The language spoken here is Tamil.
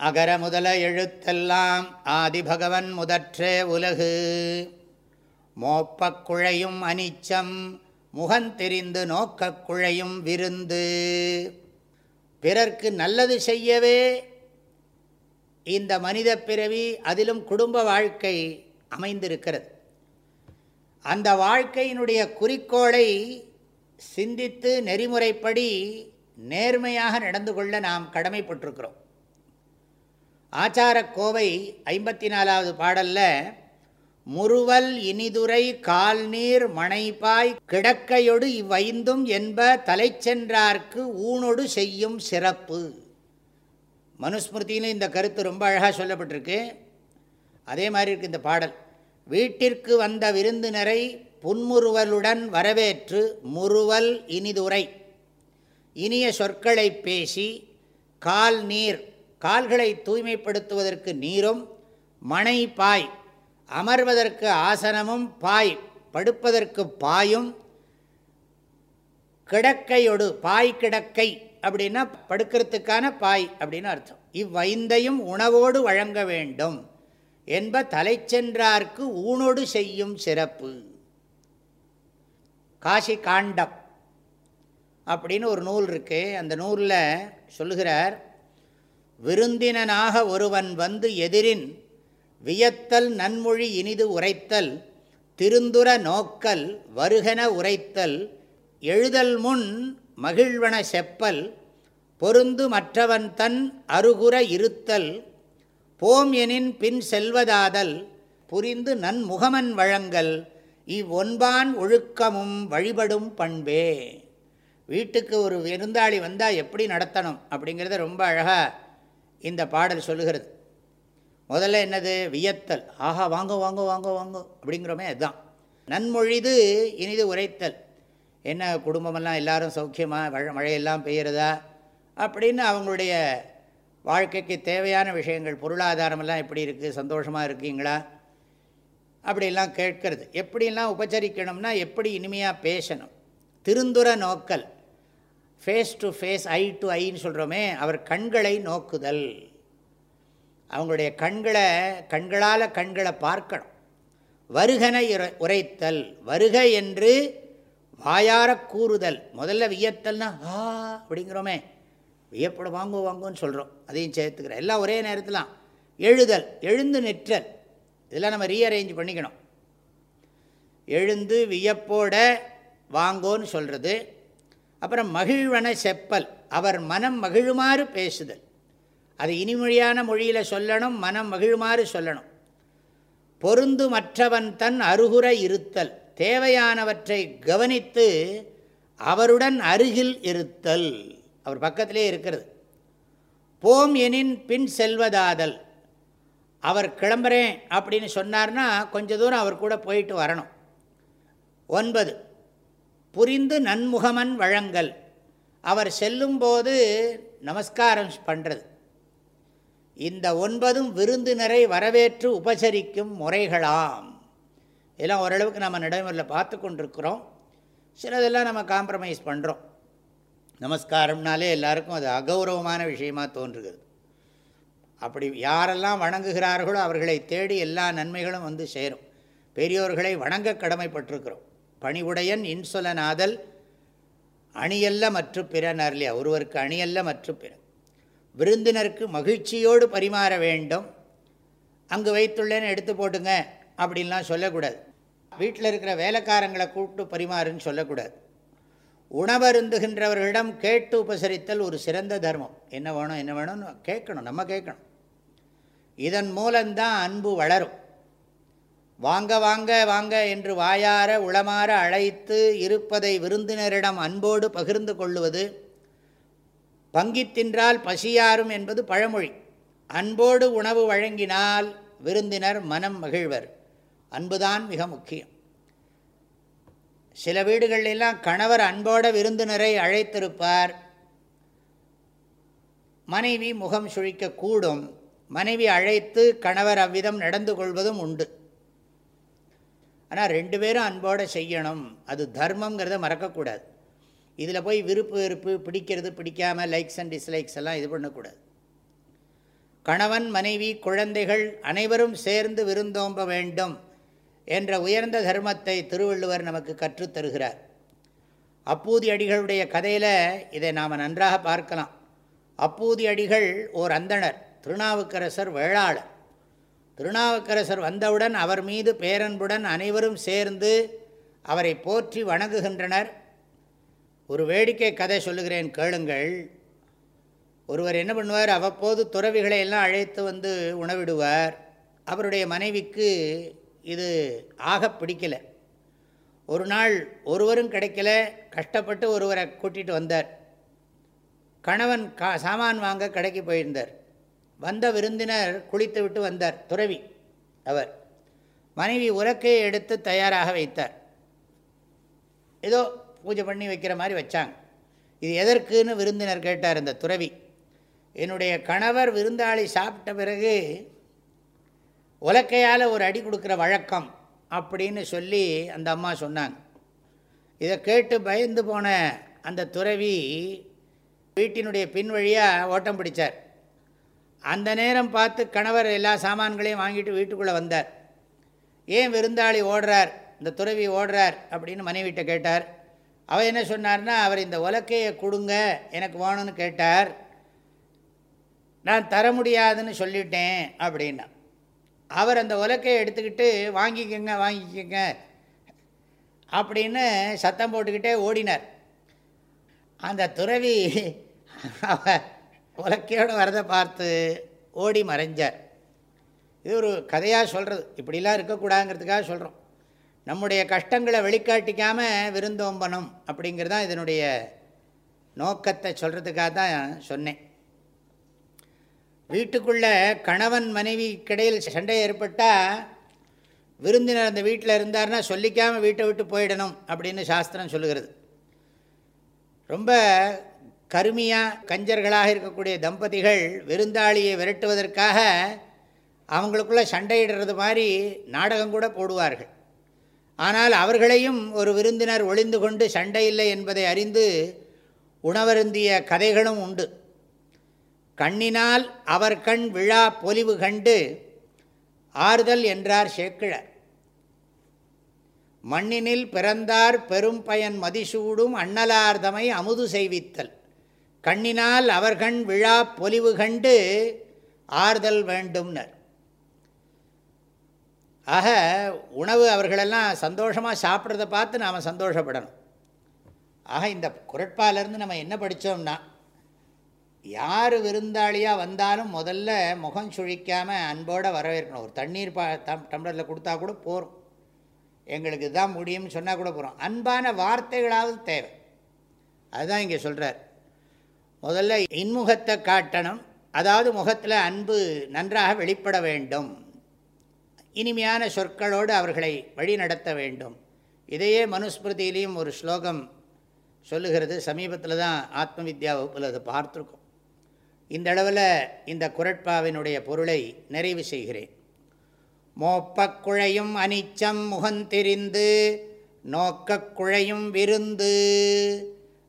அகர முதல எழுத்தெல்லாம் ஆதிபகவன் முதற்றே உலகு. மோப்பக் குழையும் அனிச்சம் முகந்தெரிந்து நோக்கக் குழையும் விருந்து. பிறர்க்கு நல்லது செய்யவே இந்த மனித பிறவி அதிலும் குடும்ப வாழ்க்கை அமைந்திருக்கிறது. அந்த வாழ்க்கையினுடைய குறிக்கோளை சிந்தித்து நெறிமுறைப்படி நேர்மையாக நடந்து கொள்ள நாம் கடமைப்பட்டிருக்கிறோம். ஆச்சாரக்கோவை ஐம்பத்தி நாலாவது பாடலில் முறுவல் இனிதுரை கால்நீர் மனைப்பாய் கிடக்கையொடு இவ்வைந்தும் என்ப தலை சென்றார்க்கு ஊனொடு செய்யும் சிறப்பு. மனுஸ்மிருதியிலும் இந்த கருத்து ரொம்ப அழகாக சொல்லப்பட்டிருக்கு. அதே மாதிரி இருக்குது இந்த பாடல். வீட்டிற்கு வந்த விருந்தினரை புன்முறுவலுடன் வரவேற்று முறுவல் இனிதுரை இனிய சொற்களை பேசி கால் நீர் கால்களை தூய்மைப்படுத்துவதற்கு நீரும் மனை பாய் அமர்வதற்கு ஆசனமும் பாய் படுப்பதற்கு பாயும் கிடக்கையொடு பாய் கிடக்கை அப்படின்னா படுக்கிறதுக்கான பாய் அப்படின்னு அர்த்தம். இவ்வைந்தையும் உணவோடு வழங்க வேண்டும். என்ப தலை சென்றார்க்கு ஊனோடு செய்யும் சிறப்பு. காசி காண்டம் அப்படின்னு ஒரு நூல் இருக்குது அந்த நூலில் சொல்லுகிறார் விருந்தினனாக ஒருவன் வந்து எதிரின் வியத்தல் நன்மொழி இனிது உரைத்தல் திருந்துர நோக்கல் வருகன உரைத்தல் எழுதல் முன் மகிழ்வன செப்பல் பொருந்து மற்றவன் தன் அருகுற இருத்தல் போம் எனின் பின் செல்வதாதல் புரிந்து நன்முகமன் வழங்கல் இவ்வொன்பான் ஒழுக்கமும் வழிபடும் பண்பே. வீட்டுக்கு ஒரு விருந்தாளி வந்தால் எப்படி நடத்தணும் அப்படிங்கிறத ரொம்ப அழகாக இந்த பாடல் சொல்லுகிறது. முதல்ல என்னது? வியத்தல். ஆஹா வாங்க வாங்க வாங்க வாங்க அப்படிங்கிறோமே அதுதான். நன்மொழிது இனிது உரைத்தல். என்ன குடும்பமெல்லாம் எல்லாரும் சௌக்கியமாக மழை மழையெல்லாம் பெய்கிறதா அப்படின்னு அவங்களுடைய வாழ்க்கைக்கு தேவையான விஷயங்கள் பொருளாதாரமெல்லாம் எப்படி இருக்குது சந்தோஷமாக இருக்கீங்களா? அப்படிலாம் கேட்கறது. எப்படிலாம் உபச்சரிக்கணும்னா எப்படி இனிமையாக பேசணும்? திருந்துர நோக்கல். Face to face eye to ஐன்னு சொல்கிறோமே அவர் கண்களை நோக்குதல். அவங்களுடைய கண்களை கண்களால் கண்களை பார்க்கணும். வருகனை உரைத்தல். வருக என்று வாயார கூறுதல். முதல்ல வியத்தல்னா ஆ அப்படிங்கிறோமே. வியப்பட வாங்கோ வாங்கோன்னு சொல்கிறோம் அதையும் சேர்த்துக்கிறேன் எல்லாம் ஒரே நேரத்தில் எழுதல் எழுந்து நிற்றல். இதெல்லாம் நம்ம ரீஅரேஞ்ச் பண்ணிக்கணும். எழுந்து வியப்போட வாங்கோன்னு சொல்கிறது அப்புறம் மகிழ்வன செப்பல். அவர் மனம் மகிழுமாறு பேசுதல். அது இனிமொழியான மொழியில் சொல்லணும் மனம் மகிழுமாறு சொல்லணும். பொருந்து மற்றவன் தன் அருகுற இருத்தல். தேவையானவற்றை கவனித்து அவருடன் அருகில் இருத்தல். அவர் பக்கத்திலே இருக்கிறது. போம் எனின் பின் செல்வதாதல். அவர் கிளம்புறேன் அப்படின்னு சொன்னார்னா கொஞ்ச தூரம் அவர் கூட போயிட்டு வரணும். ஒன்பது. புரிந்து நன்முகமன் வழங்கல். அவர் செல்லும்போது நமஸ்காரம் பண்ணுறது இந்த ஒன்பதும் விருந்தினரை வரவேற்று உபசரிக்கும் முறைகளாம். இதெல்லாம் ஓரளவுக்கு நம்ம நடைமுறையில் பார்த்து கொண்டிருக்கிறோம். சிலதெல்லாம் நம்ம காம்ப்ரமைஸ் பண்ணுறோம் நமஸ்காரம்னாலே எல்லாருக்கும் அது அகௌரவமான விஷயமாக தோன்றுகிறது. அப்படி யாரெல்லாம் வணங்குகிறார்களோ அவர்களை தேடி எல்லா நன்மைகளும் வந்து சேரும். பெரியோர்களை வணங்க கடமைப்பட்டிருக்கிறோம். பணிவுடையன் இன்சொலனாதல் அணியல்ல மற்றும் பிறனர் இல்லையா ஒருவருக்கு அணியல்ல மற்றும் பிற. விருந்தினருக்கு மகிழ்ச்சியோடு பரிமாற வேண்டும். அங்கு வைத்துள்ளேன்னு எடுத்து போட்டுங்க அப்படின்லாம் சொல்லக்கூடாது. வீட்டில் இருக்கிற வேலைக்காரங்களை கூப்பிட்டு பரிமாறுன்னு சொல்லக்கூடாது. உணவருந்துகின்றவர்களிடம் கேட்டு உபசரித்தல் ஒரு சிறந்த தர்மம். என்ன வேணும் என்ன வேணும்னு கேட்கணும் நம்ம கேட்கணும். இதன் மூலம்தான் அன்பு வளரும். வாங்க வாங்க வாங்க என்று வாயார உளமாற அழைத்து இருப்பதை விருந்தினரிடம் அன்போடு பகிர்ந்து கொள்ளுவது பங்கித்தின்றால் பசியாரும் என்பது பழமொழி. அன்போடு உணவு வழங்கினால் விருந்தினர் மனம் மகிழ்வர். அன்புதான் மிக முக்கியம். சில வீடுகளெல்லாம் கணவர் அன்போட விருந்தினரை அழைத்திருப்பார். மனைவி முகம் சுழிக்கக்கூடும். மனைவி அழைத்து கணவர் அவ்விதம் நடந்து கொள்வதும் உண்டு. ஆனால் ரெண்டு பேரும் அன்போடு செய்யணும். அது தர்மங்கிறத மறக்கக்கூடாது. இதில் போய் விருப்பு வெறுப்பு பிடிக்கிறது பிடிக்காமல் லைக்ஸ் அண்ட் டிஸ்லைக்ஸ் எல்லாம் இது பண்ணக்கூடாது. கணவன் மனைவி குழந்தைகள் அனைவரும் சேர்ந்து விருந்தோம்ப வேண்டும் என்ற உயர்ந்த தர்மத்தை திருவள்ளுவர் நமக்கு கற்றுத்தருகிறார் அப்பூதி அடிகளுடைய கதையில் இதை நாம் நன்றாக பார்க்கலாம். அப்பூதி அடிகள் ஓர் அந்தணர் திருநாவுக்கரசர் வேளாளர். திருநாவுக்கரசர் வந்தவுடன் அவர் மீது பேரன்புடன் அனைவரும் சேர்ந்து அவரை போற்றி வணங்குகின்றனர். ஒரு வேடிக்கை கதை சொல்லுகிறேன் கேளுங்கள். ஒருவர் என்ன பண்ணுவார்? அவ்வப்போது துறவிகளை எல்லாம் அழைத்து வந்து உணவிடுவார். அவருடைய மனைவிக்கு இது ஆக பிடிக்கலை. ஒரு நாள் ஒருவரும் கிடைக்கல. கஷ்டப்பட்டு ஒருவரை கூட்டிகிட்டு வந்தார். கணவன் கா சாமான் வாங்க கடைக்கு போயிருந்தார். வந்த விருந்தினர் குளித்து விட்டு வந்தார். துறவி அவர். மனைவி உலக்கையை எடுத்து தயாராக வைத்தார். ஏதோ பூஜை பண்ணி வைக்கிற மாதிரி வச்சாங்க. இது எதற்குன்னு விருந்தினர் கேட்டார் இந்த துறவி. என்னுடைய கணவர் விருந்தாளி சாப்பிட்ட பிறகு உலக்கையால் ஒரு அடி கொடுக்குற வழக்கம் அப்படின்னு சொல்லி அந்த அம்மா சொன்னாங்க. இதை கேட்டு பயந்து போன அந்த துறவி வீட்டினுடைய பின் வழியாக ஓட்டம் பிடிச்சார். அந்த நேரம் பார்த்து கணவர் எல்லா சாமான்களையும் வாங்கிட்டு வீட்டுக்குள்ளே வந்தார். ஏன் விருந்தாளி ஓடுறார்? இந்த துறவி ஓடுறார்? அப்படின்னு மனைவிட்ட கேட்டார். அவர் என்ன சொன்னார்னா அவர் இந்த உலக்கையை கொடுங்க எனக்கு வேணும்னு கேட்டார். நான் தர முடியாதுன்னு சொல்லிட்டேன் அப்படின்னா. அவர் அந்த உலக்கையை எடுத்துக்கிட்டு வாங்கிக்கோங்க வாங்கிக்கோங்க அப்படின்னு சத்தம் போட்டுக்கிட்டே ஓடினார். அந்த துறவி உலக்கையோடு வரதை பார்த்து ஓடி மறைஞ்சார். இது ஒரு கதையாக சொல்கிறது இப்படிலாம் இருக்கக்கூடாதுங்கிறதுக்காக சொல்கிறோம் நம்முடைய கஷ்டங்களை வெளிக்காட்டிக்காமல் விருந்தோம்பணும் அப்படிங்கிறது தான் இதனுடைய நோக்கத்தை சொல்கிறதுக்காக தான் சொன்னேன். வீட்டுக்குள்ளே கணவன் மனைவி கிடையில் சண்டை ஏற்பட்டால் விருந்தினர் அந்த வீட்டில் இருந்தார்னா சொல்லிக்காமல் வீட்டை விட்டு போயிடணும் அப்படின்னு சாஸ்திரம் சொல்லுகிறது. ரொம்ப கருமியாக கஞ்சர்களாக இருக்கக்கூடிய தம்பதிகள் விருந்தாளியை விரட்டுவதற்காக அவங்களுக்குள்ளே சண்டையிடுறது மாதிரி நாடகம் கூட போடுவார்கள். ஆனால் அவர்களையும் ஒரு விருந்தினர் ஒளிந்து கொண்டு சண்டை இல்லை என்பதை அறிந்து உணவருந்திய கதைகளும் உண்டு. கண்ணினால் அவர் கண் விழா பொலிவு கண்டு ஆறுதல் என்றார் சேக்கிழர். மண்ணினில் பிறந்தார் பெரும் பயன் மதிசூடும் அண்ணலார்தமை அமுது செய்வித்தல். கண்ணினால் அவர்கண் விழா பொலிவு கண்டு ஆறுதல் வேண்டும்னர். ஆக உணவு அவர்களெல்லாம் சந்தோஷமாக சாப்பிட்றத பார்த்து நாம் சந்தோஷப்படணும். ஆக இந்த குரட்பாலேருந்து நம்ம என்ன படித்தோம்னா யார் விருந்தாளியாக வந்தாலும் முதல்ல முகம் சுழிக்காமல் அன்போடு வரவேற்கணும். ஒரு தண்ணீர் பா தம் டம்ளரில் கொடுத்தா கூட போகிறோம் எங்களுக்கு இதுதான் முடியும்னு சொன்னால் கூட போகிறோம் அன்பான வார்த்தைகளாவது தேவை. அதுதான் இங்கே சொல்கிறார் முதல்ல இன்முகத்தை காட்டணும். அதாவது முகத்தில் அன்பு நன்றாக வெளிப்பட வேண்டும். இனிமையான சொற்களோடு அவர்களை வழிநடத்த வேண்டும். இதையே மனுஸ்மிருதியிலையும் ஒரு ஸ்லோகம் சொல்லுகிறது. சமீபத்தில் தான் ஆத்ம வித்யா வகுப்பில் அதை பார்த்துருக்கோம். இந்த அளவில் இந்த குரட்பாவினுடைய பொருளை நிறைவு செய்கிறேன். மோப்பக்குழையும் அனிச்சம் முகந்திரிந்து நோக்கக்குழையும் விருந்து